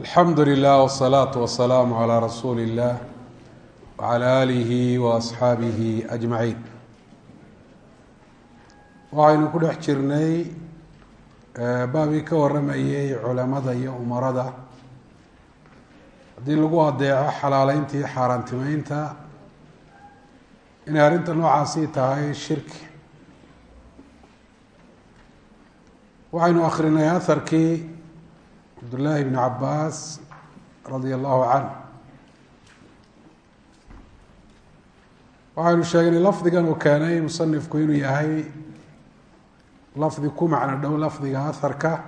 alxamdu lilah wsalaatu wasalaamu calaa rasuuli illah wacala aalihi wa asxaabihi ajmaciin waxaynu ku dhex jirnay baabii ka waramayey culamada iyo umarada. Haddii lagu adeeco xalaaleynta iyo xaaraantimeynta inay arrinta noocaasi tahay shirki. Waxaynu akrinay aharkii cabdullaahi bni cabaas radia allahu canh waxaynu sheegnay lafdigan uu keenay musanifku inuu yahay lafdi ku macno dhow lafdiga aharka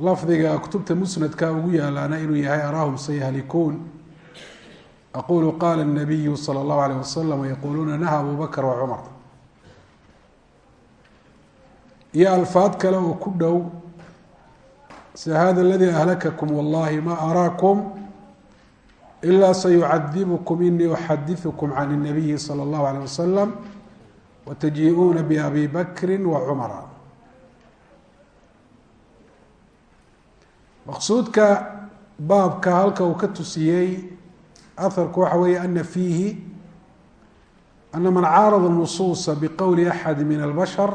lafdiga kutubta musnadka ugu yaalaana inuu yahay araahum sayahlikuun aqulu qala الnabiyu salى اllahu alيyh wasalam yaquluuna naha abu bakr wa cumar iyo alfaad kale oo ku dhow sida hada اladii ahlakakum wallahi ma araakum ila sayucadibkm inii uxadiثkm can الnabiyi salى اllahu alيyh wasalam wataji-uuna babi bakri wa cumara maqsuudka baabka halka uu ka tusiyey aharku waxa weeye ana fiihi ana man caarada nusuusa bqowli axadi min albashar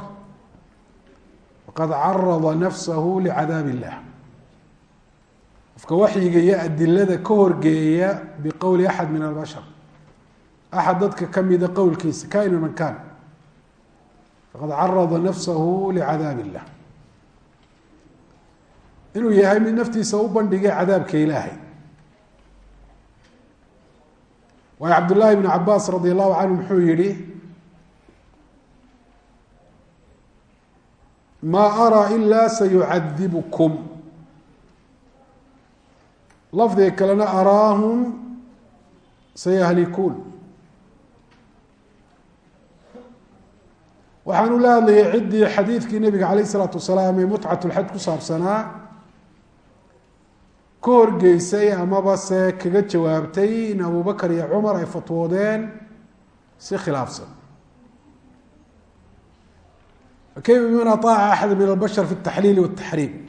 faqad carada nafsahu licadaab illah qofka waxyiga iyo adilada ka horgeeya biqowli axad min albashar. Axad dadka kamida qowlkiisa kaina man kan faqad carada nafsahu licadaab illah inuu yahay mid naftiisa u bandhigay cadaabka ilaahay. Waayo cabdullaahi bn cabaas radi allahu canhu muxuu yihi maa araa ila sayucadibkum lafdiga kalena araahum sayahlikuun. Waxaanu la hadlayay ciddii xadiidkii nabiga caleyh isalaatu wasalaam ee mutcatulxaj ku saabsanaa ka horgeysay amaba se kaga jawaabtay in abubakar iyo cumar ay fatwoodeen si khilaafsan. Kayfa man aaaca axada min albashar fi اtaxliili wاtaxriim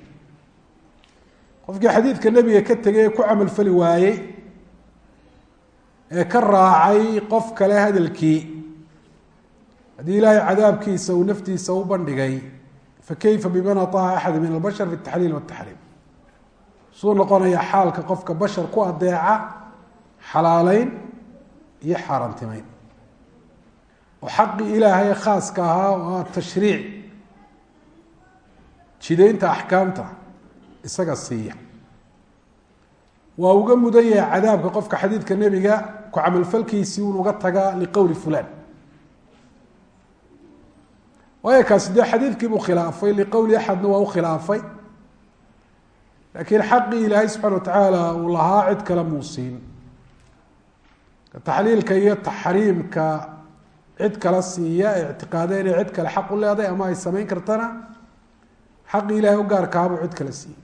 qofkii xadiidka nebiga ka tegay ee ku camalfali waayey ee ka raacay qof kale hadalkii haddii ilaahay cadaabkiisa uu naftiisa u bandhigay fakayfa biman aطaaca axada min albashar fi اtaxliil wاtaxriim suu noqonaya xaalka qofka bashar ku adeeca xalaaleyn iyo xaaraantimeyn oo xaqii ilaahay khaaska ahaa oo ah tashriic jidaynta axkaamta isaga siiya. Waa uga mudan yahay cadaabka qofka xadiidka nebiga ku camalfalkiisii un uga taga liqowli fulan waayo kaasi dee xadiidkii buu khilaafay liqowli axadna waa u khilaafay. Laakiin xaqii ilaahay subxana wa tacaala uu lahaa cid kale muu siin taxliilka iyo taxriimka cid kala siiya ee ictiqaada inay cid kale xaq u leedahay ama ay samayn kartana xaqii ilahay u gaarkahabuu cid kale siiyey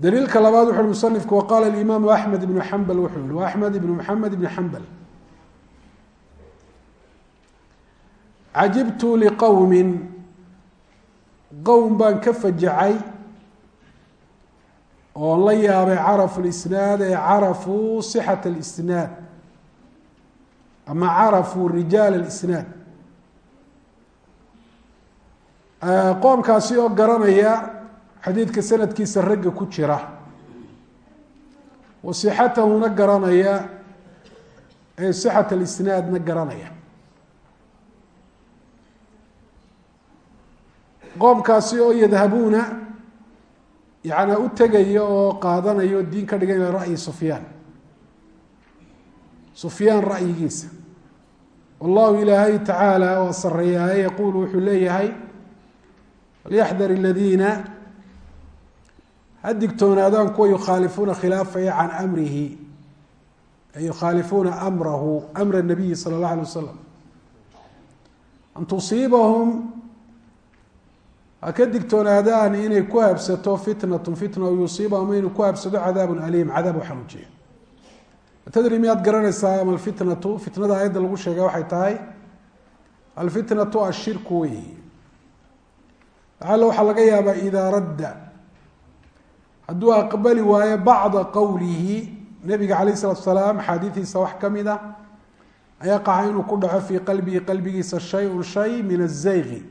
daliilka labaad wuxu uhi musanifku waqaala alimaamu axmed ibnu xambal wuxuu yihi wa axmed ibnu maxamed ibni xambal. Cajibtu liqowmin qowm baan ka fajacay oon la yaabay carafu lisnaad ee carafuu sixat alisnaad ama carafuu rijaal alisnaad. Qoomkaasi oo garanaya xadiidka sanadkiisa ragga ku jira. Wa sixatahuna garanaya ee sixat alisnaadna garanaya. Qoomkaasi oo yadhabuuna yana u tegaya oo qaadanaya oo diin ka dhiganaya ra'yi sufyaan. Sufyaan ra'yigiisa. Wallahu ilaahay tacaala waa sareeyaaye yaquulu wuxuu leeyahay falyaxdar aladiina ha digtoonaadaan kuwa yukhaalifuuna khilaafaya can amrihi yukhaalifuuna amrahu amra nabiyi sala اllah alay wasalam an tusiibahum ha ka digtoonaadaan inay ku habsato fitnatu fitna yusiibahum inuu ku habsado cadaabun aliim cadaab u xanuujiya tadri miyaad garanaysaa ama fitnada aayadda lagu sheegay waxay tahay alfitnatu ashirku wey lacalla waxaa laga yaabaa idaa radda hadduu aqbali waayo bacda qowlihi nabiga calayh isalatu salaam axaadiidiisa wax ka mid a ayaqaca inuu ku dhaco fii qalbihi qalbigiisa shay-un shay min azayqi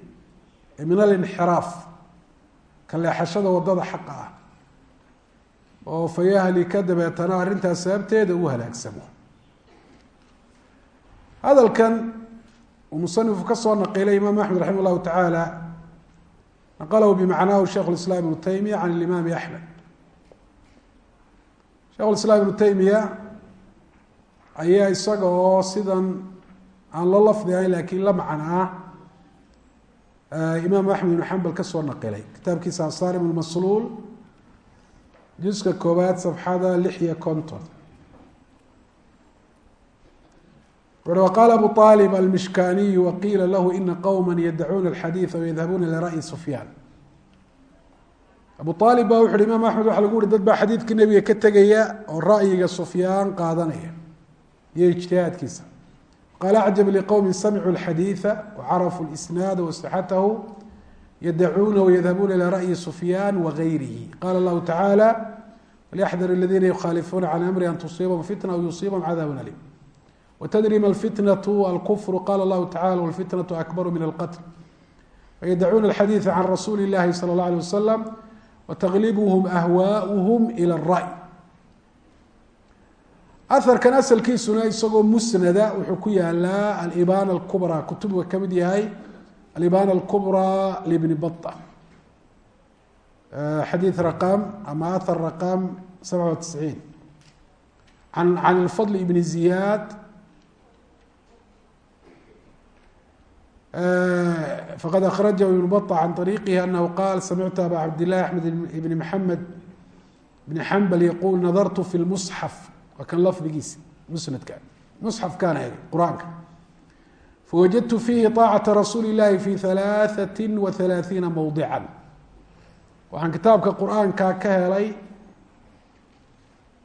min alinxiraaf ka leexashada waddada xaqa ah oo fayahlika dabeetana arrintaas sababteeda uu halaagsamo. Hadalkan uu musanifu ka soo naqilay imaam axmed raximah llahu tacaala naqalahu bimacnaahu sheikh lislaam ibnu taymiya can ilimaami axmed sheikh lislaam ibnu taymiya ayaa isaga oo sidan aan loo lafdi ahayn laakiin la macnaa imaam axmed ibnu xambal ka soo naqilay. Kitaabkiisa asaarim lmasluul juska koobaad safxada lix iyo konton. Wuxu qaala abu aalib almishkaniyu waqiila lahu ina qowma yadacuuna alxadiida wayadhabuuna lira'yi sufyaan abu aalib ba wuxu uhi imaam axmed waxa lagu uhi dad baa xadiidka nebiga ka tegaya oo ra'yiga sufyaan qaadanaya iyo ijtihaadkiisa. Qaala acjab liqowmin samicuu lxadiida wacarafuu lisnaada wasixatahu yadacuuna wayadhabuuna ilaa ra'yi sufyaan wagayrihi qaala allahu tacaala wlyaxdar aladiina yukhaalifuuna can amri an tusiibahum fitna aw yusiibahum cadaabun alim. Watadri ma alfitnatu alkufru qaala allahu tacala walfitnatu akbaru min alqatl. Wayadacuuna alxadiida can rasuuli illahi sala allah alay wasalam wataglibhm ahwaؤuhm ilى الra'y aharkan asalkiisuna isagoo musnada wuxuu ku yaalaa alibana اlkubra kutubga kamid yahay alibana اlkubra libni baطa xadiid raqam ama ahar raqam sabca wa tisciin an can اlfadl ibni ziyaad fqad akrajahu ibn ba can ariiqihi anahu qaal samictu aba cabdillahi axmed ibni maxamed bni xambal yaquul nadartu fi lmusxaf waa kan lafdigiisa musnadka musxafkaan eegay qur'aanka. Fawajadtu fiihi aacata rasuuli illaahi fi halaaثati wa halaaثiina mowdican waxaan kitaabka qur'aanka ka helay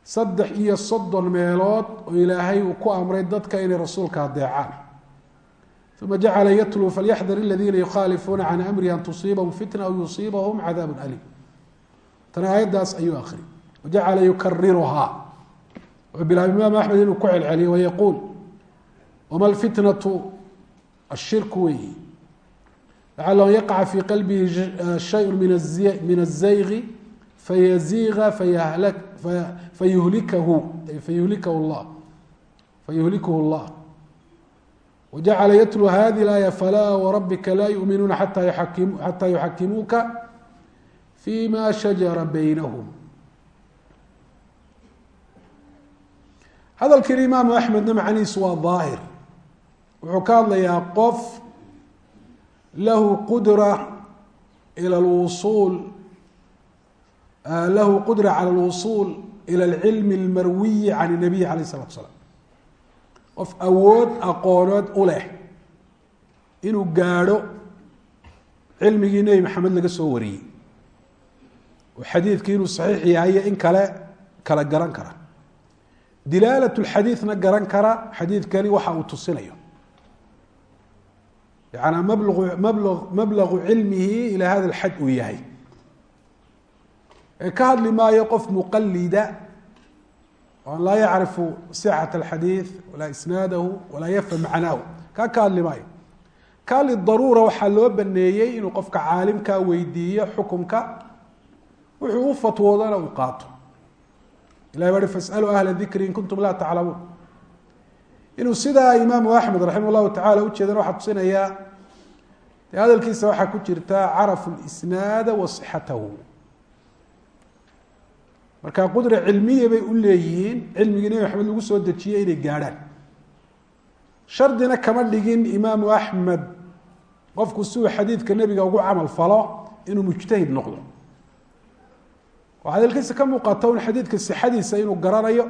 saddex iyo soddon meelood oo ilaahay uu ku amray dadka inay rasuulka adeecaan uma jacala yatluu falyaxdar aladiina yukhaalifuuna can amrihi an tusiibahum fitna aw yusiibahum cadaabun aliim tana aayaddaas ayuu akhriyay wajacala yukariruhaa wuxuu bilaabay imaam axmed inuu ku celceliyey wayaquul wama alfitnatu ashirku weeyi lacala an yaqaca fii qalbihi shayun min azaygi fayaziiga fayuhlikahu fayuhlikahu llah fayuhlikuhu llah wajacala yatlu hadi laaya falaa warabika laa yuminuuna xataa yuxakimuuka fi ma shajara baynahum hadalkan imaamu axmedna macnihiisu waa daahir wuxuu ka hadlayaa qof lahu qudra ila wusul lahu qudra cala alwusuul ila alcilmi almarwiyi can nabiy alayh isalatu slam qof awood aqooneed u leh inuu gaadho cilmigii nebi maxamed laga soo wariyey. Oo xadiidkii inuu saxiix yahayo in kale kala garan kara. Dilaalat lxadiidna garan kara xadiidkani waxa uu tusinayo. Yacanaa mablau mabla mablagu cilmihi ilaa hada alxad uu yahay. Ee ka hadli maayo qof muqalida an laa yacrifu sixat alxadiid walaa isnaadahu walaa yafham macnaahu. Kaa ka hadli maayo. Ka lidaruura waxaa loo baneeyey inuu qofka caalimkaa weydiiyo xukumka wuxuu u fatwoodana uu qaato. Ilahi baa hi fasaluu ahla dikri in kuntum laa taclamuun. Inuu sidaa imaamu axmed raximah llahu tacala ujeedana waxaa tusinayaa dee hadalkiisa waxaa ku jirta carafu lisnaada wa sixatahu marka qudra cilmiya bay u leeyihiin cilmigii nebi maxamed lagu soo dejiyey inay gaadhaan. Shardina kama dhigin imaamu axmed qofku si xadiidka nebiga ugu camal falo inuu mujtahid noqdo. Oo hadalkiisa ka muuqata un xadiidka sixadiisa inuu garanayo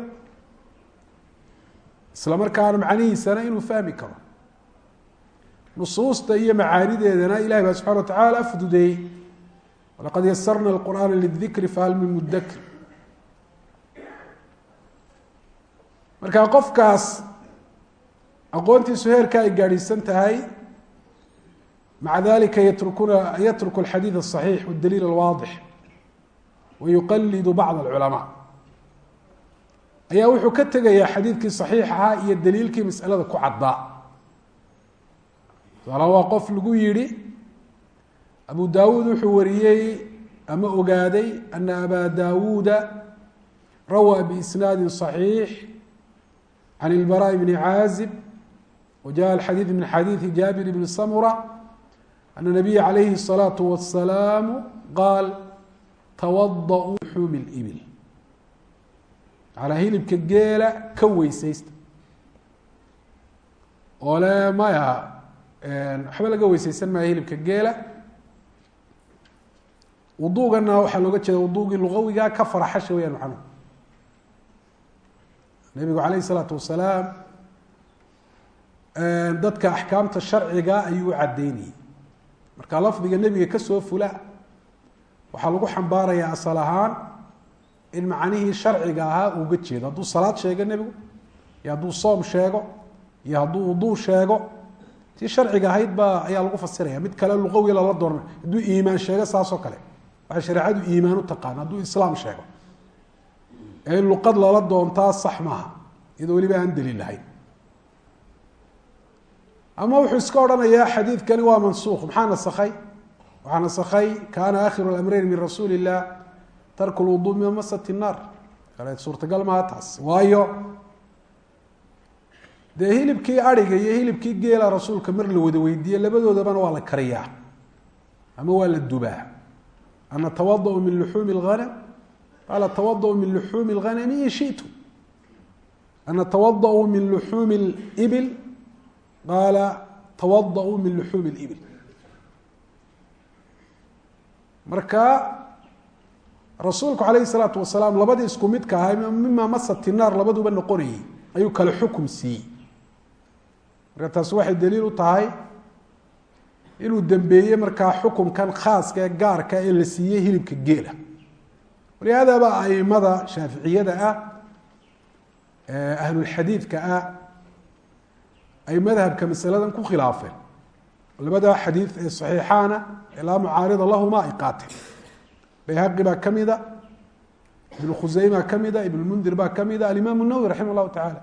isla markaana macnihiisana inuu fahmi karo. Nusuusta iyo macaanideedana ilahi baa subxana wa tacaala fududeeyey walaqad yasarna alqur'aana lidikri fahal min mudakir marka qofkaas aqoontiisu heerka ay gaadhiisan tahay maca dalika yatrukuna yatruku alxadiid asaxiix waاdaliil alwaadix wayuqalidu bacd alculamaa. Ayaa wuxuu ka tegayaa xadiidkii saxiixahaa iyo daliilkii masalada ku caddaa. Tusaala waa qof lagu yidhi abu daawuud wuxuu wariyey ama ogaaday ana aba daawuuda rawaa biisnaadi صaxiix عن البراء بن عازب وجاء الحdيث من xadيiث جابر بن سمرة أن النبي عليه الصلاaة والسلام qاal توضأوا حuم الإبل calى hilibka geela ka weyseysta oo le maya waxba laga weyseysan maya hilibka geela wudugana waxaa looga jeeda wudugii lugawiga ka faraxasha weyaan macnuhu nebigu calayh isalaatu wasalaam dadka axkaamta sharciga ayuu u caddeynayay marka lafdiga nebiga ka soo fula waxaa lagu xambaarayaa asal ahaan in macnihii sharciga ahaa uuga jeedo. Hadduu salaad sheego nebigu iyo hadduu soom sheego iyo hadduu wuduu sheego tii sharciga ahayd baa ayaa lagu fasiraya. Mid kale luqawi lala doorna hadduu iimaan sheego saasoo kale. Waxay shareecadu iimaan u taqaan hadduu islaam sheego ee luqad lala doontaa sax maaha. Iyadoo weliba aan daliil lahayn. Ama wuxuu iska odhanayaa xadiidkani waa mansuuq maxaa nasakhay? Waxaa nasakhay kaana akhiru lamreyn min rasuuli illah tarku lwuduu min masati naar kale suurtagal maaha taas. Waayo dee hilibkii ariga iyo hilibkii geela rasuulka mar la wada weydiiye labadoodabana waa la kariyaa. Ama waa la dubaa. Ana tawadau min luxuumi اlghanam qaala tawadau min luxuumi اlghanami in shitu ana tawadau min luxuumi اlibil qaala tawadau min luxuumi اlibil marka rasuulku alayh الsalaatu wasalaam labadii isku midka ahaa mima masati naar labaduba noqonayay ayuu kale xukum siiyey marka taasi waxay daliil u tahay inuu dembeeyey markaa xukumkan khaaska ee gaarka ee la siiyey hilibka geela walihaadaba aimada shaaficiyada ah ahlulxadiidka ah ay madhabka masaladan ku khilaafeen. Labada xadiid ee saxiixaana ee laa mucaarida lahuma ay qaateen. Bayhaqi baa ka mida ibnu khuseyma ka mida ibn mundir baa ka mida alimaam nawwi raximah llahu tacaala.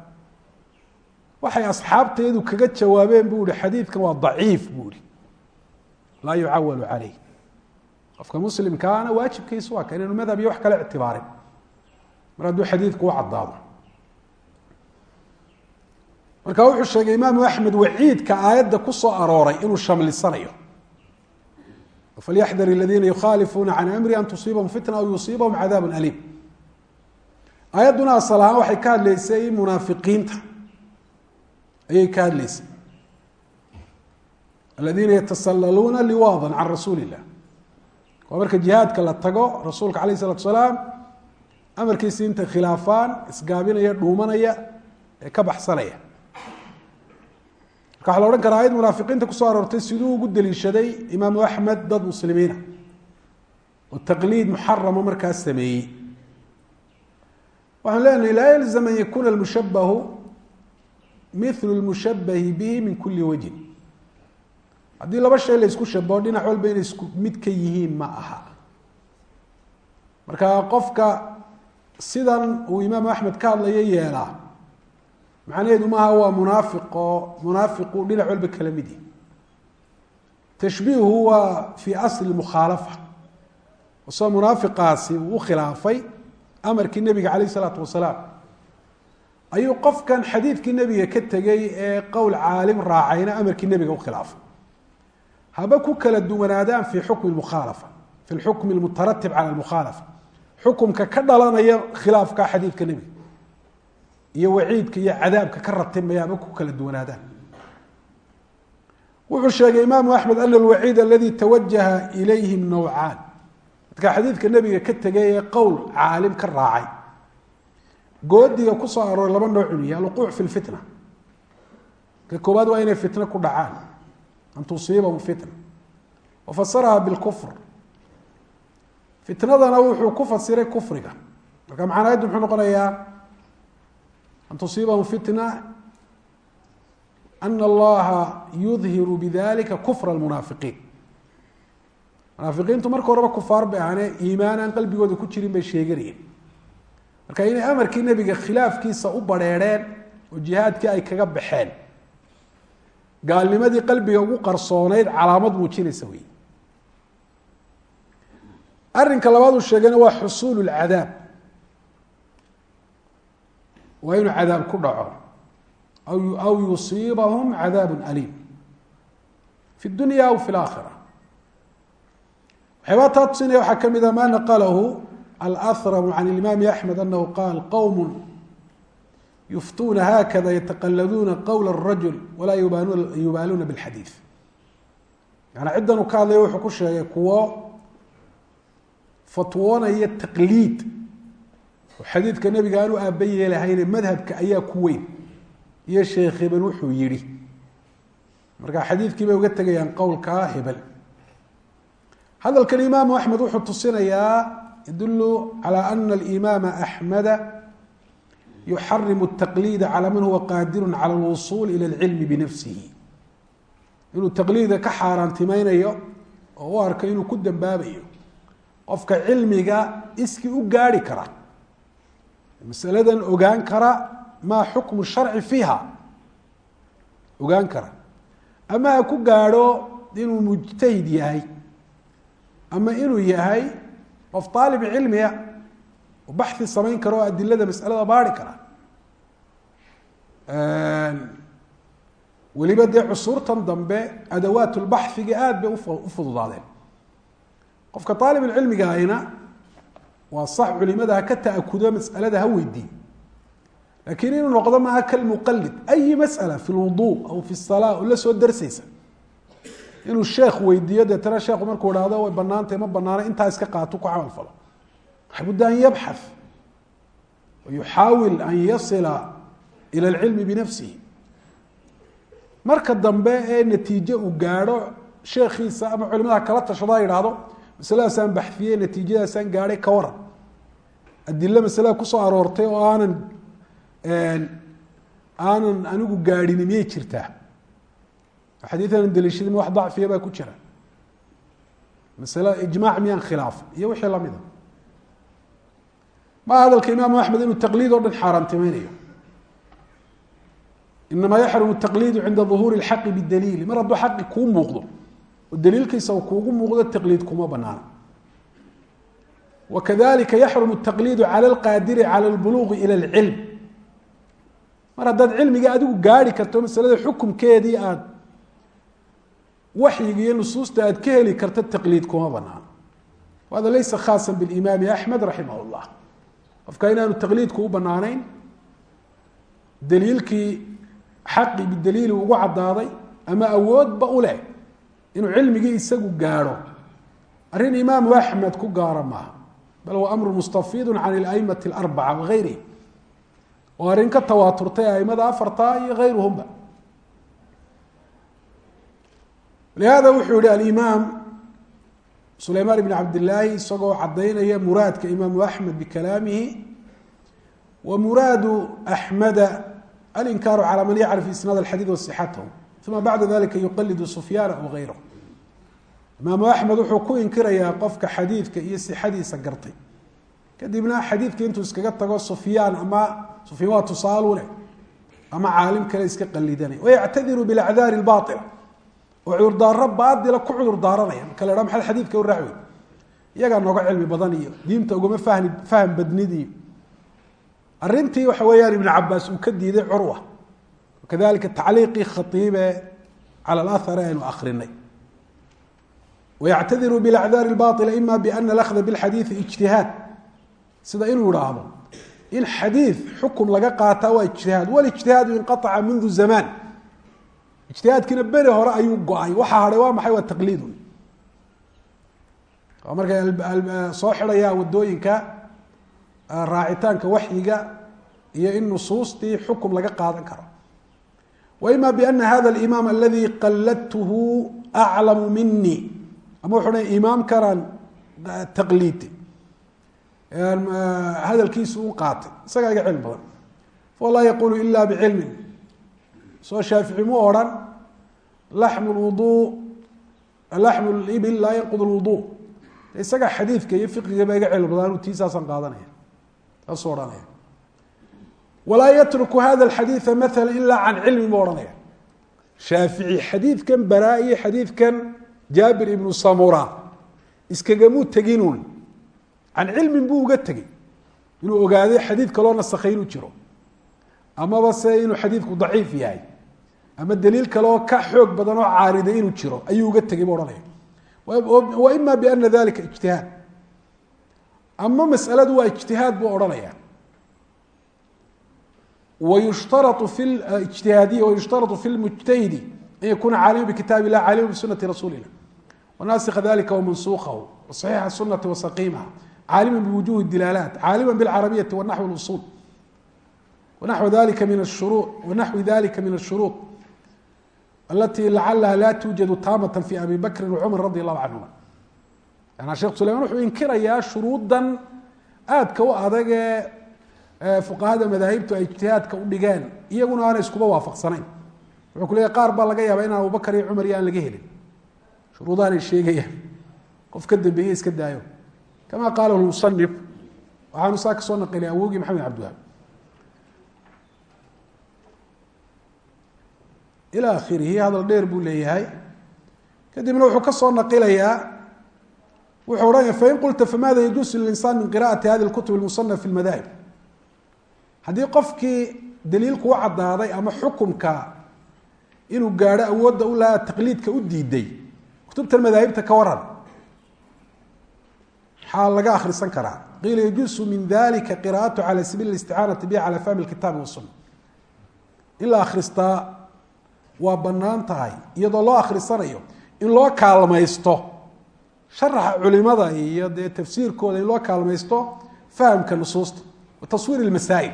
Waxay asxaabteedu kaga jawaabeen buu ihi xadiidkan waa daciif buu ihi laa qofka muslimkaana waajibkiisu waa ka inaynu madhab iyo wax kale ictibaarin mar hadduu xadiidku u caddaado. Marka wuxuu sheegay imaamu axmed waciidka aayadda ku soo arooray inuu shamlisanayo. Falyaxdar aladiina yukhaalifuuna can amri an tusiibahum fitna aw yusiibahum cadaab aliim. Aayadduna asal ahaan waxay ka hadleysay munaafiqiinta. Ayay ka hadleysay aladiina yatasalaluuna liwaada can rasuuli illah waa marka jihaadka la tago rasuulka alayh isalatu salaam amarkiisi intay khilaafaan isgaabinaya dhuumanaya ee ka baxsanaya. Marka waxa la odhan karaa ayad munaafiqiinta ku soo aroortay siduu ugu deliishaday imaamu axmed dad muslimiina. Oo taqliid muxarama markaas sameeyey. Waxaan leenahay laa yalzam an yakuna lmushabahu milu lmushabahi bihi min kuli wajhin haddii laba shay la isku shabaho dhinac walba inay isku mid ka yihiin ma aha. Marka qofka sidan uu imaamu axmed ka hadlayo yeelaa macnaheedu maaha waa munaafiq oo munaafiqu dhinac walba kala mid yihi tashbiihu waa fi asli mukhaalafa soo munaafiqaasi uu u khilaafay amarkii nebiga calayh isalaatu wasalaam. Ayuu qofkan xadiidkii nebiga ka tegey ee qowl caalim raacayna amarkii nebiga u khilaafay haba ku kala duwanaadaan fi xukmi mukhaalafa fi lxukmi lmutaratib cala lmukhaalafa. Xukumka ka dhalanaya khilaafka xadiidka nebiga iyo waciidka iyo cadaabka ka ratibmaya haba ku kala duwanaadaan. Wuxuu sheegay imaamu axmed ana alwaciid aladi tawajaha ilayhim nawcaan. Dadka xadiidka nebiga ka tegay ee qowl caalim ka raacay goodiga ku soo arooray laba nooc uniya fi lfitna ka koowaad waa inay fitno ku dhacaan an tusiibahum fitna wafasaraha bilkufr fitnadana wuxuu ku fasiray kufriga marka macnaayaddu muxuu noqonayaa an tusiibahum fitna ana allaha yudhiru bidalika kufra lmunaafiqiin munaafiqiintu marka horeba kufaar bay ahaane iimaan aan qalbigooda ku jirin bay marka inay amarkii nebiga khilaafkiisa u badrheereen oo jihaadkii ay kaga baxeen gaalnimadii qalbiga ugu qarsoonayd calaamad muujinaysa wey arrinka labaad uu sheegayna waa xusuulu lcadaab waa inuu cadaab ku dhaco. Aw yusiibahum cadaab aliim. Fi dunya aw fi laakhira waxyaabaa taa tusinaya waxaa ka mida ma naqalahu alأhramu can imaami axmed anahu qaal qowm yuftuuna hakada yataqaladuuna qowla الrajul walaa yubaaluuna bاlxadiid yani ciddan uu ka hadlaya wuxuu ku sheegay kuwo fatwoonaya taqliid oo xadiidka nebiga aan u aaba yeelahayne madhabka ayaa ku weyn iyo sheekh hebel wuxuu yihi marka xadiidkii bay uga tegayaan qowlkaa hebel hadalkan imaamu axmed wuxuu tusinayaa yadulu calى ana alimaama axmeda yuxarimu الtaqliida calى man huwa qaadiru calى اlwusul ilى اlcilmi binafsihi inuu taqliida ka xaaraantimaynayo oo u arka inuu ku dambaabayo qofka cilmiga iskii u gaari kara masaladan ogaan kara maa xukmu sharci fiiha ogaan kara ama ha ku gaadho inuu mujtahid yahay ama inuu yahay qof aalib cilmiya oo baxi samayn kara oo adilada masalada baari kara weliba dee cusuurtan dambe adawaat lbaxiga aada bay u fududaadeen qofka aalibulcilmiga ahina waa sax culimada ha ka ta'akudo masalada ha weydiiyo laakiin inuu noqdo maaha kalmuqalid ayi masala fi lwudu aw fi salaa oo la soo darsaysa inuu sheekh weydiiyo deetana sheekhu markuu ihahdo way banaantay ma banaana intaa iska waxbudda an yabxa wayuxaawil an yasila ila alcilmi binafsihi marka dambe ee natiije uu gaadho sheekhiisa ama culimada kala tashado a yidhaahdo masaladaasaan baxiyey natiijadaasaan gaadhay ka waran. Adilo masalada ku soo aroortay oo aanan aanan anigu gaadhini miyay jirtaa? Xadiian daliishadin wax dacfiya baa ku jira. Masale ijmac miyaan khilaaf iyo wixii lamida ma hadalka imaamu axmed inuu taqliid o dhan xaaraantimaynayo inamaa yaxrumu taqliidu cinda uhuuri اxaqi bidaliili mar hadduu xaqi kuu muuqdo oo daliilkiisa u kuugu muuqdo taqliid kuma banaana wakadalika yaxrumu taqliidu cala alqaadiri cala albuluuqi ila alcilm. Mar haddaad cilmiga adigu gaari karto masalada xukumkeedii aada waxyiga iyo nusuusta aad ka heli karta taqliid kuma banaana wahada laysa khaasa bilimami axmed raximah qofka inaanu taqliidku u banaanayn daliilkii xaqi bidaliili ugu cadaaday ama awoodba u leh inuu cilmigii isagu gaadho. Arrin imaamu axmed ku gaara maaha. Bal huwa amru mustafiidu can ilaimati alarbaca wagayrihim oo arrin ka tawaaturtay aimada afarta iyo gayruhumba. Lihada wuxuu yihi alimaam sulaymaan ibn cabdillaahi isagoo cadaynaya muraadka imaamu axmed bikalaamihi wa muraadu axmeda alinkaaru calى man yacrif isnaad alxadiid wasixatahu uma bacda dalika yuqalidu sufyaana aw gayrahu imaamu axmed wuxuu ku inkirayaa qofka xadiidka iyo sixadiisa gartay. Kadibna xadiidka intuu iskaga tago sufyaan ama sufyaan waa tusaalu leh ama caalim kale iska qalidanaya wayactadiru bilacdaari اbaila oo cudurdaaro baadila ku cudur daaranaya marka la ha xadiidka u raaci wey iyagaa nooga cilmi badan iyo diinta ugama fahni faham badnid arrintii waxa weeyaan ibnu cabaas uu ka diiday curwa. Kadalika tacliiqii khaiibe cala alahar aynu akrinay wayactadiru bilacdaari اbaila ima biana alahda bilxadiidi ijtihaad. Sida inuu idhaahdo in xadiid xukum laga qaataa waa ijtihaad. Walijtihaadu inqaaca mundu zamaan ijtihaadkiina beri hore ayuu go'ay. Waxaa hadhay waa maxay? Waa taqliidun waa markay soo xidhayaa waddooyinka raacitaanka waxyiga iyo in nusuustii xukum laga qaadan karo. Wa ima biana hada alimaam aladi qaladtuhu aclamu minii ama wuxuu dha imaamkanaan taqliidi hadalkiisu u qaatay. Isagaa iga cilmi badan. Falaa yaqulu ila bicilmin soo shaafici mu odhan laxmu lwuduu laxmu libil laa yanqud lwudu. Isagaa xadiidka iyo fiqigaba iga cilmi badan tiisaasaan qaadanaya saasuu odhanaya. Walaa yatruku hada alxadiida maala ilaa can cilmi buu odhanaya. Shaafici xadiidkan baraa iyo xadiidkan jaabir ibnu samura iskagamuu teginun can cilmin buu uga tegey. Inuu ogaaday xadiid kaloo nasakhay inuu jiro. Amaba se inuu xadiidku daciif yahay ama daliil kaleoo ka xoog badan oo caariday inuu jiro ayuu uga tegay bu ohanaya ima biana dalika ijtihaad. Ama masaladu waa ijtihaad buu odhanaya wayushtarau fi ijtihaadiya wayushtarau fi lmujtahidi an yakuna caalima bkitaab illah caalima bisunati rasuuli wanaasika dalika wamansukahu waصaxiixa sunati wasaqiimaha caalima biwujuhi dilaalaat caalima bilcarabiyati wanaxwi usul wanaxwi dalika min ashuruu wanaxwi dalika min ashuruud alati lacalaha laa tuujadu taamata fi abi bakrin wacumar radi allahu canhuma yana sheekh sulayman wuxuu inkirayaa shuruudan aadka u adag fuqahada madaahibtu ay ijtihaadka u dhigeen iyaguna aana iskuba waafaqsanayn wuxuu ku leeyahy qaar baa laga yaaba inaan abubakar iyo cumar iyo aan laga helin shuruudaanay sheegayaan qof ka dambeeye iska daayo kama qaala musanif waxaanu saa ka soo naqilay awogii maxamed cabdiwahaab ilaa akhirihi hadal dheer buu leeyahay. Kadibna wuxuu ka soo naqilayaa. Wuxuu odhanaya fain qulta famaada yajuusu lilinsaan min qira'ati hadi lkutub lmusanaf fi lmadaahib haddii qofkii daliilku u caddaaday ama xukumka inuu gaadho awoodda u lahaa taqliidka u diiday kutubtan madaahibta ka waran maxaa laga akhrisan karaa. Qiila yajuusu min dalika qira'atu cala sabiil isticaanati bihi cala fahmi lkitaabi wasuna in la akhristaa waa bannaan tahay iyadoo loo akhrisanayo in loo kaalmaysto. Sharaxa culimada iyo dee tafsiirkooda in loo kaalmaysto fahamka nusuusta wa taswiir ilmasaa'il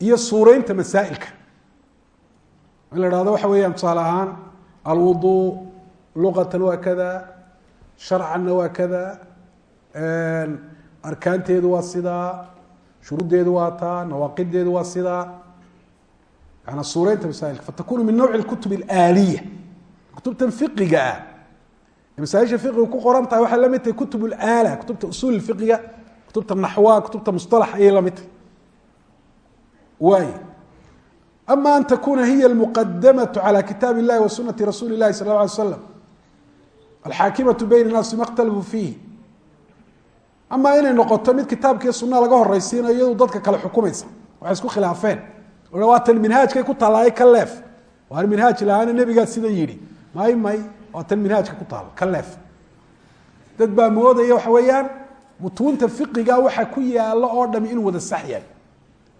iyo suureynta masaa'ilka. In la hahdo waxa weeyaan tusaale ahaan alwuduu luqatan waa kada sharcanna waa kada arkaanteedu waa sidaa shuruuddeedu waa taa nawaaqideedu waa sidaa yana suureynta masaailka fatakunu min nawci kutub اlaaliya kutubtan fiqiga ah masaaisha fiqiga ku qoran tahay waxay la mid tahay kutub اlaala kutubta usuul fiqiga kutubta naxwa kutubta musطalax ayay la mid tahay waay ama an takuna hiya اlmuqadamaة calى kitaab اllahi wa sunati rasuuli اlahi sal اله alay slam alxaakimaة beyn الnaas ma اkhtalafuu fiihi ama inay noqoto mid kitaabkiiyo sunaa laga horeysiinayo iyadu dadka kale xukumaysa waxay isku khilaafeen waatan minhaajkay ku taalla ka leef. Waan minhaaj lahaana nebigaa sida yidhi. May may waatan minhaajka ku taalla ka dad baa moodaya waxa weeyaan mutuunta fiqiga waxa ku yaalo oo dhami inuu wada sax yahay.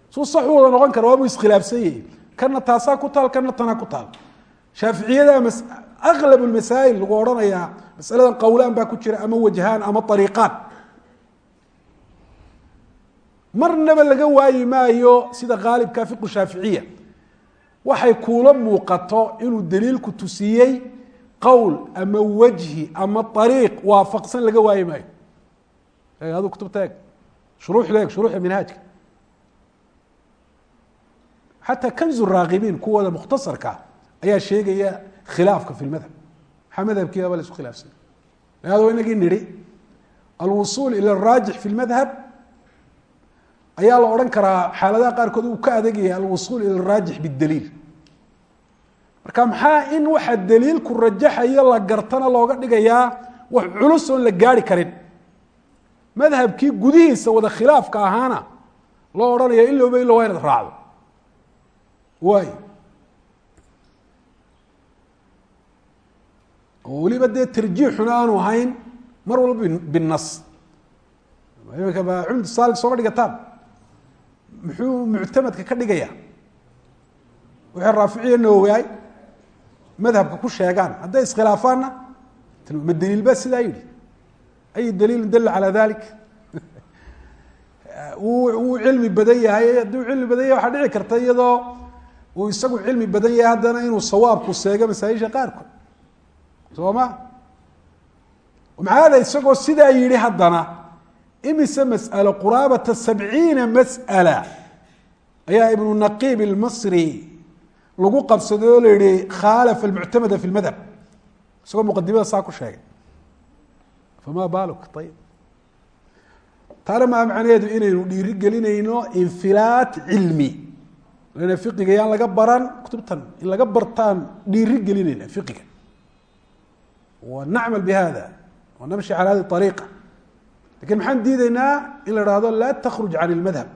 Suu wada noqon kara waabuu iskhilaafsan yahi kana taasaa ku taal kana tanaa ku taal. Shaaficiyada aqlab masaa'il lagu odhanayaa masaladan qowlaan baa ku jira ama wajhaan ama ariiqaan marnaba laga waayi maayo sida qaalibka fiqu shaaficiya. Waxay kuula muuqato inuu daliilku tusiyey qowl ama wajhi ama ariiq waafaqsan laga waayi maayo. Adu kutubta eeg shuruuxda eeg shuruuxa minhaajka. Xataa kanzu raakibiin kuwooda mukhtasarka ayaa sheegaya khilaafka fi lmadhab maxaa madhabkiiaba la isku khilaafsan? Ado inagii nidhi alwusuul ila araajix fi lmadhab ayaa la odhan karaa xaaladaha qaarkood uu ka adegyahay alwusuul ila raajix bidaliil marka maxaa in waxa daliilku rajaxayo la gartana looga dhigayaa wax culus oon la gaari karin? Madhabkii gudihiisa wada khilaafka ahaana loo odhanaya ilowba ilo waa inaad raacdo. Waay oo weliba dee tarjiixuna aanu ahayn mar walba binas imika ba cumd saali sooma dhigataan muxuu muctamadka ka dhigaya wixii raaficiya noogaay madhabka ku sheegaan. Hadday iskhilaafaanna ma daliil ba sidaa yidhi. Ay daliilun dala calaa dalik wuu cilmi badan yahay. Hadduu cilmi badan yahay waxaa dhici karta iyadoo uu isagu cilmi badan yahay haddana inuu sawaabku seego masaa-isha qaarkood. Soo ma? Maxaada isagoo sidaa yidhi haddana imise mas'alo quraabata sabciina mas'ala. Ayaa ibnu naqiib ilmasri lagu qabsaday oo la yihi khaalafa almuctamada fi lmadhab isagoo muqadimada saa ku sheegay. Fama baluk ayib taana maa macnaheedu inaynu dhiiri infilaat cilmi. Lana fiqiga yaan laga baran kutubtan in laga bartaan dhiiri fiqiga. Wa nacmal bihada wa namshi cala hadi ariiqa laakiin maxaan diideynaa in la hahdo laa takruj can ilmadhab.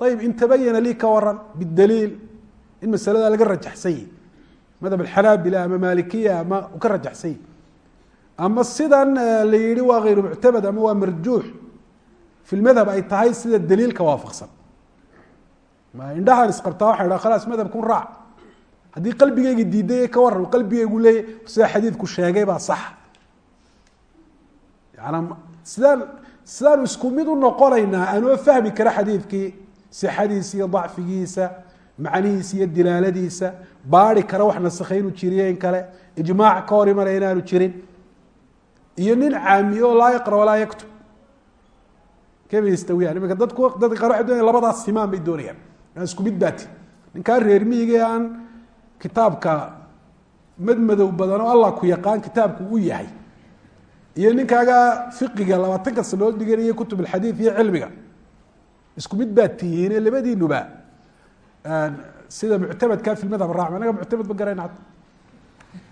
Ayib in tabayana lii ka waran bidaliil in masaladaa laga rajaxsan madhab alxanaabila ama malikiya ama ka rajaxsan ama sidan la yihi waa hayru muctamad ama waa marjuux fi lmadhab ay tahay sida daliilka waafaqsan. Indhahaan isqabtaa waxay dha khalaas madhabkun raac. Haddii qalbigeyga diiday ka waran qalbigeygu leeya sida xadiidku sheegay baa sax. Yana sidaan sidaanu isku mid u noqonaynaa anoo fahmi kara xadiidkii sixadiisa iyo dacfigiisa macnihiisa iyo dilaaladiisa baari kara wax nasakhay inuu in kale ijmaac ka hor imanaya inaanu jirin iyo nin caamiye oo laa yaqra walaa yaktub kayfa yastawiyaan iminka dadku dadka qaar waxay donayan labadaas simaan bay doonayaan. Aan isku mid baati. Ninkaa reer miyiga aan kitaabka madmadow badan oo allah ku yaqaan kitaabku u yahay iyo ninkaaga fiqiga labaatanka sanoo dhiganaya kutub alxadiid iyo cilmiga. Isku mid baad tihiine labadiinuba. Sida muctamadka fi madhab anaga muctamad ma garayna ad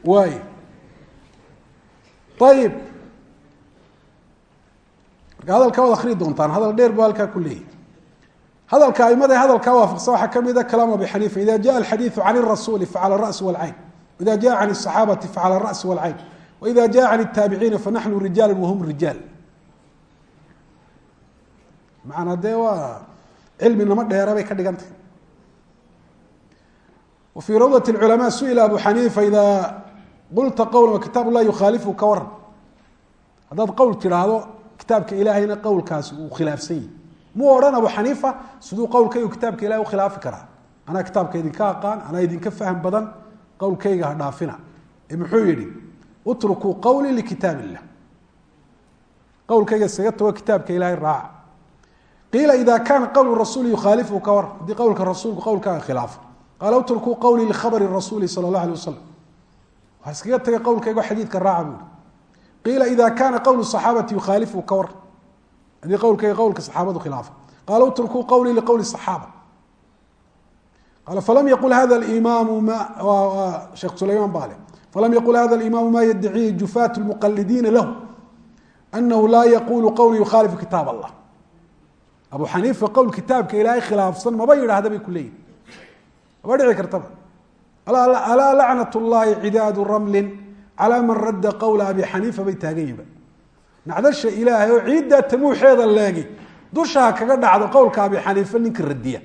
waay. Ayib marka hadalka waad akrii doontaan hadal dheer bu halkaa ku leeyahy hadalka aimada hadalkaa waafaqsan waxaa ka mid a ah kalaam abi xaniifa ida jaa alxadiiu can irasuuli facala rasi wlcayn ida jaa can saxaabati facala rasi wlcayn waida jaءa can الtaabiciina fanaxnu rijaal wahum rijaal macanaa dee waa cilmi nama dheera bay ka dhigantah wa fii rawdat اculamaa suئila abu xaniifa ida qulta qowla kitaab lah yukhaalifu ka waran haddaad qowl tidhaahdo kitaabka ilaahayna qowlkaasi uu khilaafsan yahi muu odhan abu xaniifa siduu qowlkaygu kitaabka ilahay ukhilaafi karaa anaa kitaabka idinka aqaan anaa idinka fahm badan qowlkayga ha dhaafina ee muxuu yihi utrukuu qowlii likitaab illah qowlkayga isaga tago kitaabka ilaahay raaca. Qiila ida kaana qowl rasuuli yukhaalifu ka war haddii qowlka rasuulku qowlkaaga khilaafo. Qaala utrukuu qowlii likhabri rasuuli sala allah alay wasalam waxaa iskaga tagay qowlkaygo xadiidka raaca buuri qiila ida kaana qowlu صaxaabati yukhaalifu ka war haddii qowlkayga qowlka saxaabadu khilaafa qaala utrukuu qowlii liqowli صaxaaba qaala falam yaqul hada imaamu ma sheekh sulaymaan bale falam yaqul hada imaamu ma yaddaciihi jufaat muqalidiina lahu anahu laa yaqulu qowli yukhaalifu kitaab allah abu xaniifa qowl kitaabka ilaahay khilaafsan maba yidhaahda bay ku leeyihiin maba dhici kartaba alaa lacnat llahi cidaadu ramlin calaa man radda qowla abi xaniifa bay taagan yihiba nacdasha ilaahay oo ciiddaa tamuuxeeda leegi dushaha kaga dhacdo qowlka abi xaniifa ninka radiya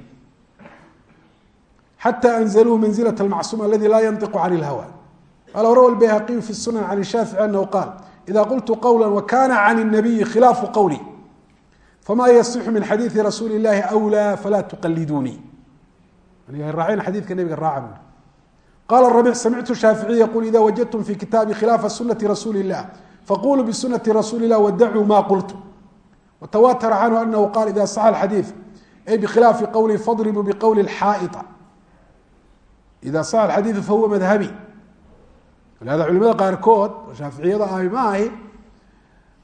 xata anzaluu manzilata almacsuum aladi laa yantiqu can ilhawa qala rawa bayhaqiyu fi sunan can shaafici anahu qaal ida qultu qawla wakana can nabiyi khilaafu qawli fama yasixu min xadiidi rasuuli illahi awlaa falaa tuqalidunii raaceen xadiidka nabiga raaca buui qala rabic samictu shaaficiy yaqul ida wajadtum fi kitaabi khilaafa sunati rasuuli illah faquluu bisunati rasuuli illah wadacuu ma qultu. Watawatara canhu anahu qaal ida saxa xadiid ay bikhilaafi qawli fadribuu biqowli xaaia ida saxa xadiidu fahuwa madhabi walihada culimada qaarkood oo shaaficiyada ahi ma ahi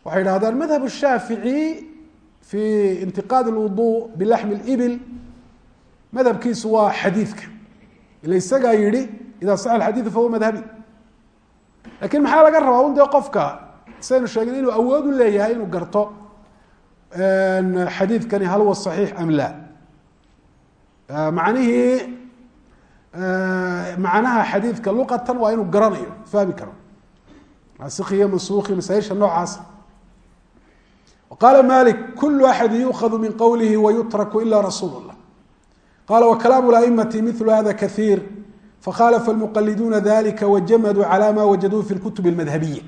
waxay dhahdaan madhab shaafici fi intiqaad lwudu bilaxmi ibil madhabkiisu waa xadiidka. Ila isagaa yihi idaa sax xadiidu fahuwa madhabi. Lakin maxaa laga rabaa? Un dee qofka saynu sheegin inuu awood u leeyahay inuu garto xadiidkani hal wa صaxiix am la macnihii macnaha xadiidka luqatan waa inuu garanayo fahmi karo nasikhiyo mansuukhi masaaisha noocaasa qaala malik kulu axadi yukhadu min qowlihi wayutraku ila rasuul اllah qala wakalaamu aimati milu hada kaiir fakhalafa lmuqaliduuna dalika wajamaduu cala ma wajaduu fi lkutub اlmadhabiya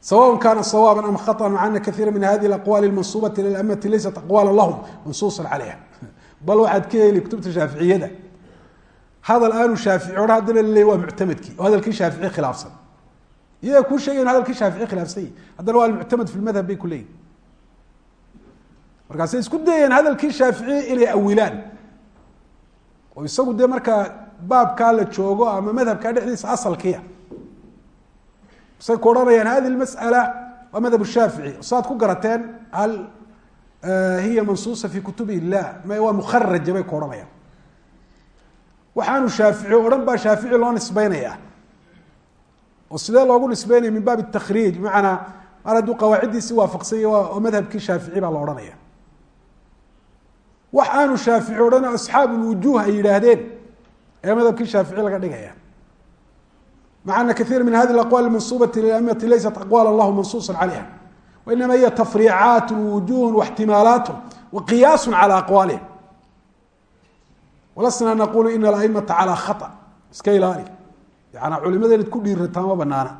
sawaء kana sawaaba am khaطأa maca ana kaiira min hadihi اlaqwali اlmansubati ila amati laysat aqwaala lahum mansuusa calayha bal waxaad ka heli kutubta shaaficiyada. Hadal aanu shaafici odhan haddana laleey waa muctamadkii oo hadalkii shaafici khilaafsan. Iyaga kuu sheegayn hadalkii shaafici khilaafsan. Yahi haddana waa almuctamad fi lmadhab bay ku leeyihiin markaasay isku dayeen hadalkii shaafici inay awilaan. Oo isagu dee markaa baabkaa la joogo ama madhabkaa dhexdiisa asalkiia say ku odhanayaan hadi masأala waa madhab shaafici. Saad ku garateen hal hiya mansuusa fi kutubi illah ma waa mukharaja bay ku waxaanu shaafici o dhan shaafici loo nisbeynaya oo sidee loogu nisbeynaya min baab takriij bimacnaa mar qawaaciddiisi waafaqsanya waa madhabkii shaafici baa la odhanaya wax shaafici odhan asxaab lwujuh ay yidhaahdeen ayaa madhabkii shaafici laga dhigaya maca ana kaiira min hadi aqwal mansubati lilamati laysat aqwal allahu mansuusa calayha wainama hiya tafriicaat wujuh waxtimaalaat waqiyaas calى aqwalihim walasna naqulu ina alaimata calى khaطأ iska ilaali yana culimada inaad ku dhiirataa ma banaana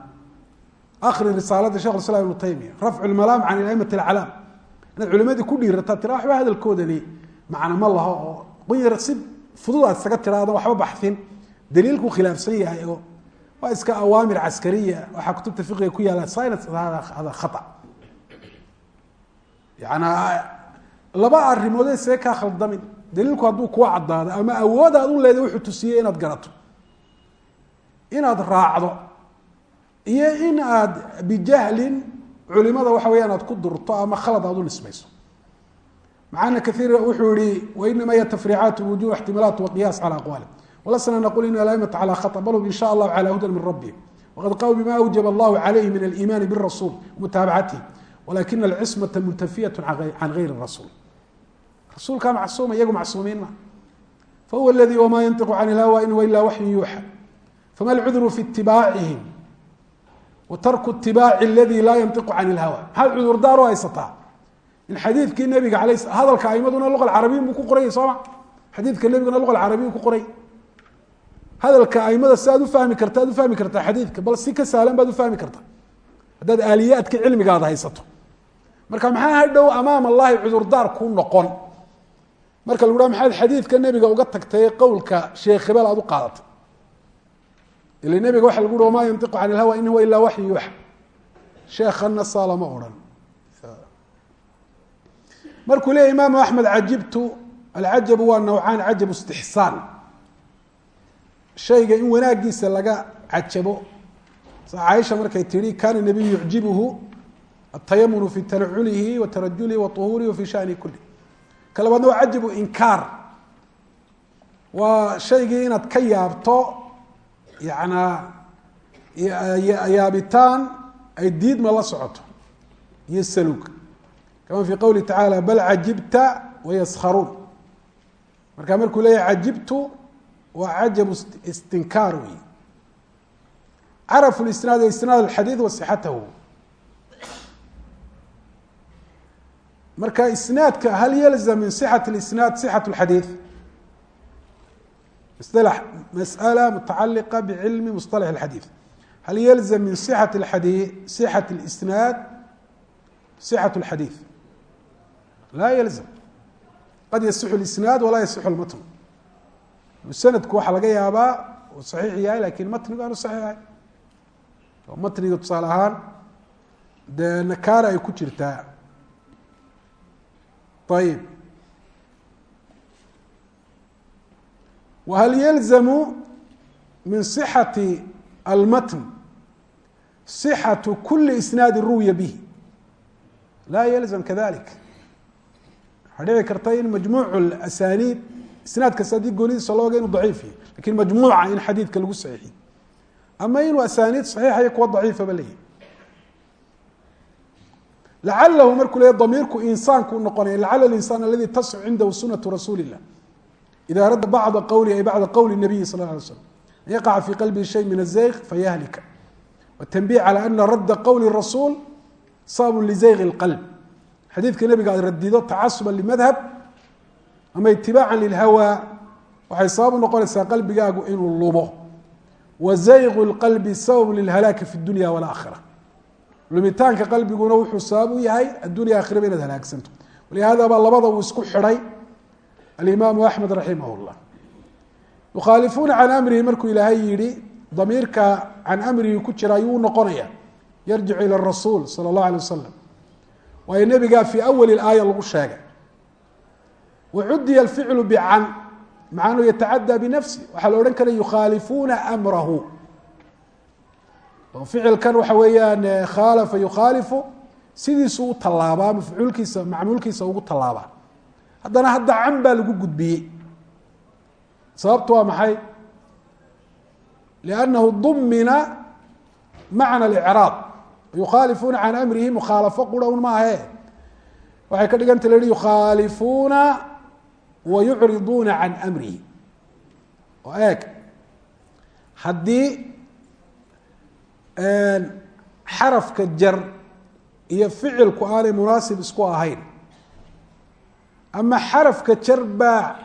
akri risaalada shekh islam ibnu taymiya rafcu lmalaam can aimati aclaam inaad culimadii ku dhiirataa tira waxba hadalkoodani macna ma laho oo qunyar si fudud aad isaga tiraado waxba baxsin daliilku khilaafsan yahay oo waa iska awaamir caskariya waxaa kutubta fiqiga ku yaala sinus hada khata yanaa ah, laba arimoodee see kaa khaldamin. Daliilku hadduu kuu caddaado ama awood aad u leeda wuxuu tusiyey inaad garato inaad raacdo iyo in aad bijahlin culimada waxa weyaan aad ku durto ama khalad aad u nisbayso macaana kaiir wuxuu yihi wainamaa hiy tafriicaat wujuh ixtimaalaat waqiyaas cala aqwaali walasna naqul ina aimata calaa khata balhum in sha allah cala hudan min rabbi waqad qaw bima awjab allahu calayhi min aliimaani birasuul mutaabacatihi walakina alcismata muntafiyat can gayri rasuul rasuulkaa macsuuma iyagu macsuumiin ma. Fahuwa aladii wma yantiqu can ilhawa in huwa ila waxyu yuuxa. Fama alcudru fi itibaacihim wa itibaaci aladi laa yantiqu can ilhawa maxaad cudurdaar haysataa? In xadiidkii nabiga alay hadalka aimaduna luqa carabiyin buu ku qorayay sooma xadiidka nebiguna luqa carabiyu ku qoray. Hadalka aimada si aad ufahmi karta ad ufahmi kartaa xadiidka bal si ka sahlan baad ufahmi kartaa haddaad aaliyaadka cilmigaada haysato marka maxaa hadhow amaam allahi cudurdaar kuu noqon? Marka lagu ha maxaad xadiidka nebiga uga tagtay qowlka sheekh hebel aad u qaadatay. Ila nebiga waxa lagu uhi wamaa yantiqu can ilhawa in huwa ilaa waxyu yuuxa. Sheekhanna saa odhan. Markuu leeya imaamu axmed cajibtu alcajabu waa nawcaan cajabu istixsaan. Shayga in wanaagiisa laga cajabo. Caaisha markay tihi kana nabiyu yucjibuhu wa tarajulihi wa uhuurihi wa fi shani kuli ka labaadna waa cajabu inkaar waa shaygii inaad ka yaabto yanaa yaabitaan ay diidma la socoto iyo salug kama fi qowli tacaala bal cajibta wayaskharuun marka markuu leeyahy cajibtu waa cajabu istinkaar wey carafu isnaad isnaad alxadiid wa marka isnaadka hal yalzam min صixat اlisnaad صixat اlxadiid msla masأala mutacaliqa bcilmi musطalax اlxadiid hal yalzam min صixat اxadii صixat اlisnaad صixat اlxadiid laa yalzam qad yasixu اlisnaad walaa yasixu اlmatn sanadku waxaa laga yaabaa uu saxiix yahay lakin matnigu aanu saxiix ahay oo matniga tusaale ahaan dee nakaara ay ku jirtaa ayib whal yalzamu min صixati almatn صixatu kuli isnaadi ruwiya bihi laa yalzam kadalik waxaa dhici karta in majmuuc asaniid isnaad kasta haddii goonidiisa looga inu daciif yahy laakiin majmuuca in xadiidka lagu saxiixiy ama inuu asaniid saxiixayo kuwa daciifaba leeyahy lacalahu markuu leeya damiirku insaanku noqonaya lacala insaan aladi tasxu cindahu sunatu rasuuli illah ida radda bacda qowlihi ay bacda qowli nabiyi sal la alay slam an yaqaca fi qalbihi shay min azayq fayahlika watanbih cala ana radda qowli rasuul sababun lizayqi اlqalb xadiidka nebiga aad radido tacasuban limadhab ama itibaacan lilhawa waxay sabab u noqonaysaa qalbigaagu inuu lumo wa zayqu lqalbi sababun lilhalaaki fi dunya walakhira lumitaanka qalbiguna wuxuu sabab u yahay addunya akhiraba inaad halaagsanto. Walihada baa labada uu isku xidhay alimaamu axmed raximah llah yukhaalifuuna can amrihi markuu ilaahay yihi damiirka can amrihi ku jira ayuu u noqonaya yarjicu ila rasuul sala اllah alay wasalam waayo nebigaa fii awali aaya lagu sheegay wacudiya alficlu bican macanuu yatacadى binafsi waxaa la odhan karaya yukhaalifuuna amrahu ficilkan waxa weeyaan khaalafa yukhaalifu sidiisu u tallaabaa mafcuulkiisa macmuulkiisa ugu tallaabaa. Haddana hadda can baa lagu gudbiyey. Sababtu waa maxay? Liannahu dumina macna alicraab yukhaalifuuna can amrihi mukhaalafo qura un maahe. Waxay ka dhiganta la yihi yukhaalifuuna wa yucriduuna can amrihi. Oo eeg. Haddii xarafka jar iyo ficilku aanay munaasib isku ahayn. Ama xarafka jar baa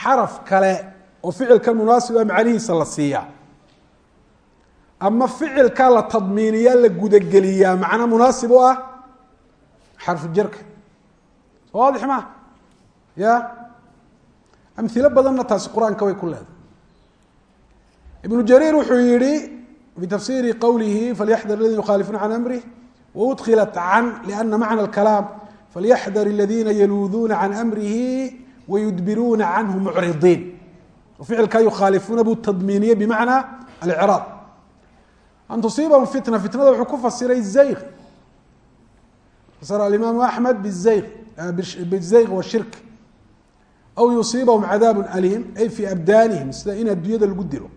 xaraf kale oo ficilkan munaasib a macnihiisa la siiyaa. Ama ficilkaa la tadmiiniyaa la gudageliyaa macna munaasib u ah xarfu jarka. Soo waadix ma? Ya? Amhilo badanna taasi qur'aanka way ku leedahay. Ibnu jariir wuxuu yihi bitafsiri qowlihi falyaxdar اladina yukhaalifuuna can amrih waudkilat can lana macna اkalaam falyaxdar اladina yaluuduuna can amrihi wayudbiruuna canhu mucridiin ficilkaa yukhaalifuuna buu tadmiiniyey bimacna alcraab an tusiibahum fitna fitnada wuxuu ku fasiray zayg fasara alimaamu axmed bizayg bizayg washirk aw yusiibahum cadaab aliim ay fi abdaanihim sida in addunyada lagu dilo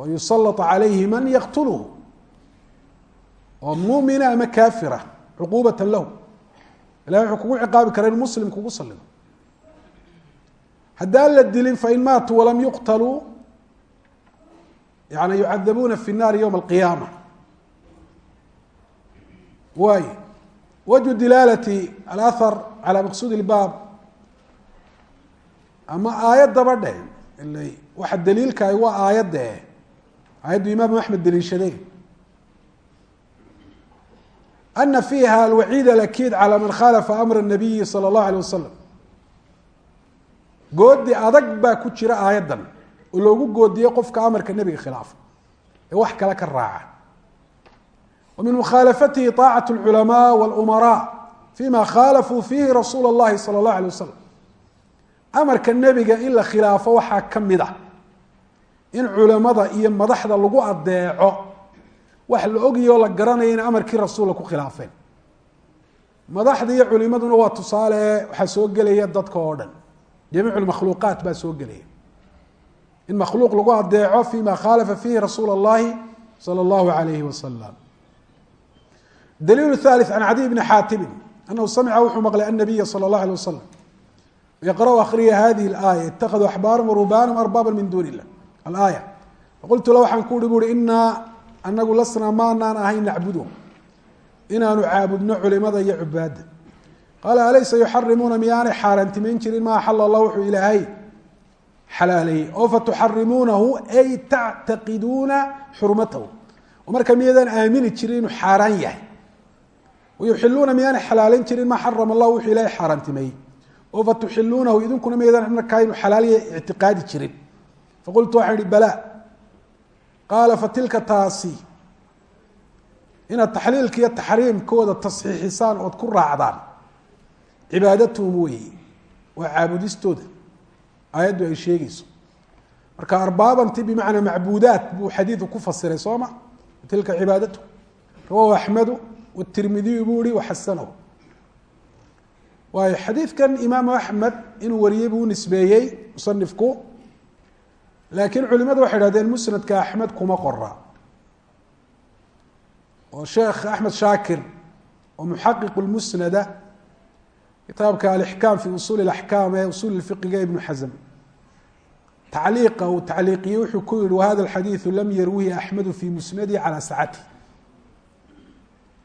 oo yusala calayhi man yaqtuluhu oo muumina ama kaafira cuquubata lahu. Ilahay wuxuu kugu ciqaabi kara inuu muslim kugu salido haddaan la dilin fain maatuu walam yuqtaluu yani yucadabuuna fi nnaari yowma alqiyaama. Waay. Wajhu dilaalati alahar calaa maqsuud ilbaab ama aayadaba dheh ila waxa daliilkaay waa aayaddae e aayaddu imaamu axmed daliishaday ana fiiha alwaciid alakiid calى man khalafa amr الnabiyi salى اllahu alيه wasalam goodi adag baa ku jira aayaddan oo loogu goodiyey qofka amarka nebiga khilaafa ee wax kale ka raaca wa min mukhaalafatihi طaacaة اlculamaa wاlumaraa fima khaalafuu fiihi rasuula اllahi salى اllahu alيه wasalam amarka nebiga in la khilaafo waxaa ka mid ah in culamada iyo madaxda lagu adeeco wax la ogayoo la garanaya in amarkii rasuulka ku khilaafeen madaxda iyo culimaduna waa tusaale waxaa soo gelaya dadka oo dhan jamiic makhluuqaat baa soo gelaya in makhluuq lagu adeeco fima khaalafa fiihi rasuula اllahi salى اllahu alayhi wasalam daliil thalith can cadiy bni xaatibin anahu samca wuxuu maqlay annabiya salى اllah alيه wasalam yaqra akriya hadihi اlaaya itakaduu axbaaram warubaanum arbaaba min duuni illah alaaya. Faqultu la waxaan ku uhi buui inaa anagu lasnaa maanaan ahayn nacbudu inaanu caabudno culimada iyo cubaadda qaala alaysa yuxarimuuna miyaanay xaaraantimayn jirin? Ma axala allah wuxuu ilaahay xalaaleeyey oo fatuxarimuunahu ay tactaqiduuna xurmatahu. Oo marka miyaydaan aamini jirin inuu xaaraan yahay. Wayuxiluuna miyaanay xalaalayn jirin? Maa xarama allah wuxuu ilaahay xaaraantimeeyey oo fatuxiluunahu idinkuna miyaydaan markaa inuu xalaaliya ictiqaadi jirin faqultu waxaan ihi bala qaala fatilka taasi inaad taxliilka iyo taxriimkooda tasxiixisaan ood ku raacdaan cibaadatuhum weeye waa caabudistooda aayaddu ay sheegayso marka arbaabanti bimacnaa macbuudaat buu xadiidu ku fasiray soo ma tilka cibaadatuhum rawahu axmedu wtirmidiyu buu ihi waxasanahu waayo xadiidkan imaamu axmed inuu wariyey buu unisbeeyey musanifku laakiin culimadu waxay hahdeen musnadka axmed kuma qora oo sheekh axmed shaakir oo muxaqiq lmusnada kitaabka alixkaam fi usuuli اlaxkaam ee usuul fiqiga ibnu xasm tacliiqa uu tacliiqiyey wuxuu ku yihi wahada alxadiidu lam yarwihi axmedu fi musnadi calaa sacati.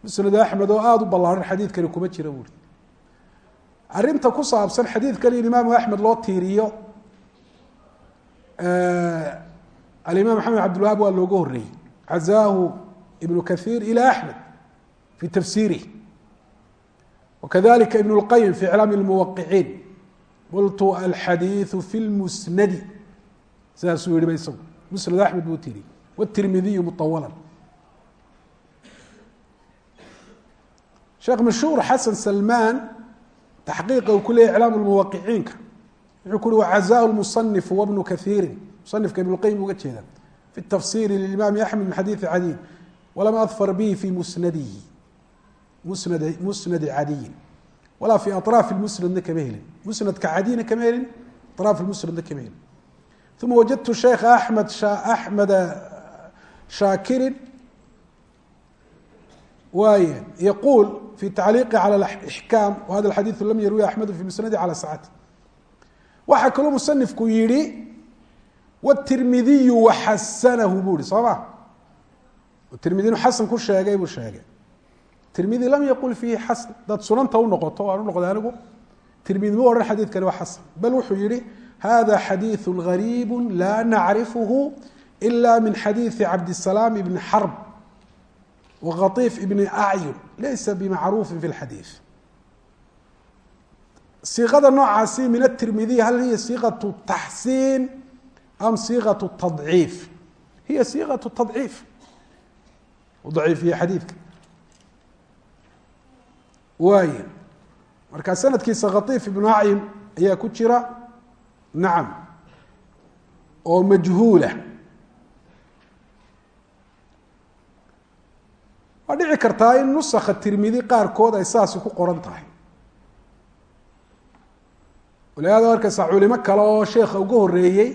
Musnad axmed oo aada u ballaaran xadiidkani kuma jira buuri arrinta ku saabsan xadiidkan in imaamu axmed loo tiiriyo alimaam maxamed cabdilwahaab waa looga horeeyey cazaahu ibnu kahiir ilى axmed fi tafsiirih wakadalika ibn اlqayim fi iclaam اlmuwaqiciin qultu alxadiiثu fi lmusnadi sidaasuu yihi ba isagu musnad axmed buu tiiriyey wtirmidiyu muطawala sheekh mashhuur xasan salmaan taxqiiqa uu ku leeyay iclaam lmuwaqiciinka wuxuu ku uhi wacazaahu lmusanifu wabnu kaiirin musanifka ibn lqayim uga jeeda fi tafsiri limaami axmed min xadiidi cadiy walam adfar bihi fi musnadihi musnad musnadi cadiyin walaa fi aطraaf musnadna kama helin musnadka cadiyna kama helin aطraaf musnadna kama helin uma wajadtu sheikha amed axmeda shaakirin waay yaquul fi tacliiqi calى ixkaam whada xadiiثu lam yarwi axmedu fi musnadi calى sacati waxaa kaloo musanifku yihi wtirmidiyu waxasanahu buu ihi soo ma tirmidinu xasan ku sheegay buu sheegay tirmidi lam yaqul fiihi xasan dad sunanta unoqoto waan unoqday anigu tirmidi ma odhan xadiidkani waa xasan bal wuxuu yihi hada xadiiثu غariib la nacrifhu ila min xadiiثi cabdالsalaam ibni xarb wkhaطiif ibni acyun laysa bimacruufi fi اlxadiiث siiqada noocaasi min atirmidiy hal hiya siiqatu taxsiin am siiqatu tadciif? Hiya siiqatu tadciif. Daciifiye xadiidka. Waay markaa sanadkiisa khaiif ibnu acim ayaa ku jira nacam oo majhuula. Waa dhici kartaa in nusakha tirmidi qaarkood ay saasi ku qoran tahay walihaada arkaysaa culimo kale oo sheekha uga horeeyey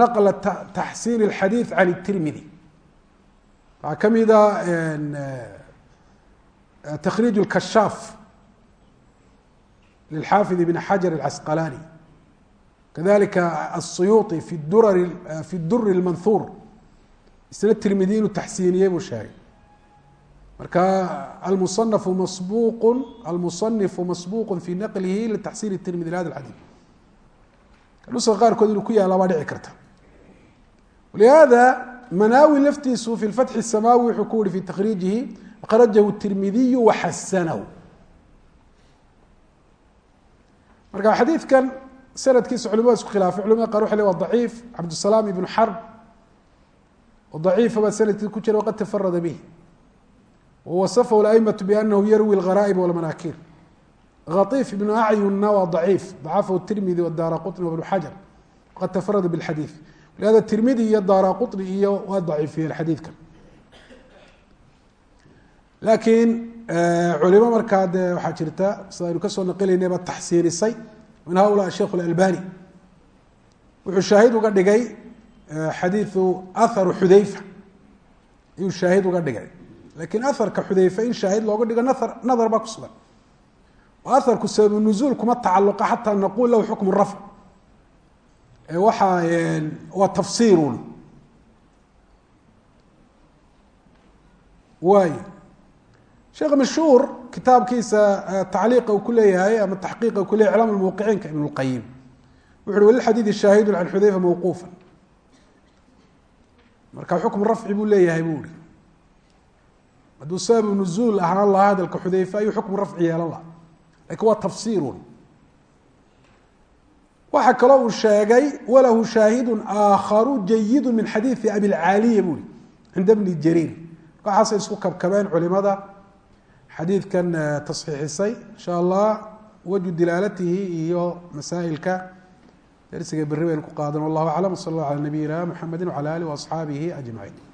naqla taxsiin اlxadiid can الtirmidi waxaa ka mida تkriiج الkشhاaf للxاaفظ بن xaجر العasqلاني kadalika الsuyuطي في dur في الdur الmanhur isna tirmidi inuu taxsiiniyey buu sheegay marka almuصنف masbuq almuصنف masbuq في naqlihi lتaxsin التirmidي لhada الxadيث nuska qaarkood inuu ku yaala baa dhici karta لهada manaawi laftiisu fi الفتح الsamaawi wuxuu ku yihi fi تkriijihi akrajahu الtirmidiy waxasanahu marka xadiidkan sanadkiisa culimada isku khilaafay culimada qaar waxay le wa daciif cabdالsalaam ibnu xarb oo daciifa baa sanadkii ku jira waqad tafarada bih wawasafahu aئmaة bأnahu yarwi الغarائب والmanakir khaطiif ibnu acyunna waa daciif dacafahu الtirmidi wdaara quطni wbnu xajar waqad tafarada bاlxadiiث lihada tirmidi iyo daara quطni iyo waa daciifiyeen xadiidkan laakiin culimo markaa de waxaa jirta sida aynu kasoo naqilaynayba taxsiinisay min haulaa sheikh اlalbani wuxuu shaahid uga dhigay xadiiu aharu xudayfa ayuu shaahid uga dhigay lakiin aharka xudayfa in shaahid looga dhigo na nadar baa ku sugan. Oo aharku sababu nuzuul kuma tacaluqa xataa naqul lahu xukmu rafc. Waxaa waa tafsiirun. Waay sheekh mashhuur kitaabkiisa tacliiqa uu ku leeyahay ama taxqiiqa uu ku leyahy iclaam lmuwaqiciinka ibn اlqayim uhi walilxadiidi shaahidu can xudayfa mawquufa marka xukm rafci buu leeyahay bu ihi hadduu sababu nuzuul ahaan lahaa hadalka xudayfa ayuu xukmu rafci yeelan laha laakiin waa tafsiirun waxaa kaloo uu sheegay walahu shaahidu aakharu jayidu min xadiidi abilcaaliya bui cinda bni jariir. Waxaasay isku kabkabeen culimada xadiidkan tasxiixisay insha allah waju dilaalatihi iyo masaa'ilka. Darsiga berri baynu ku qaadan wallahu aclam sal allah calaa nabiyina mxamedi wcala alih waasxaabihi ajmaciin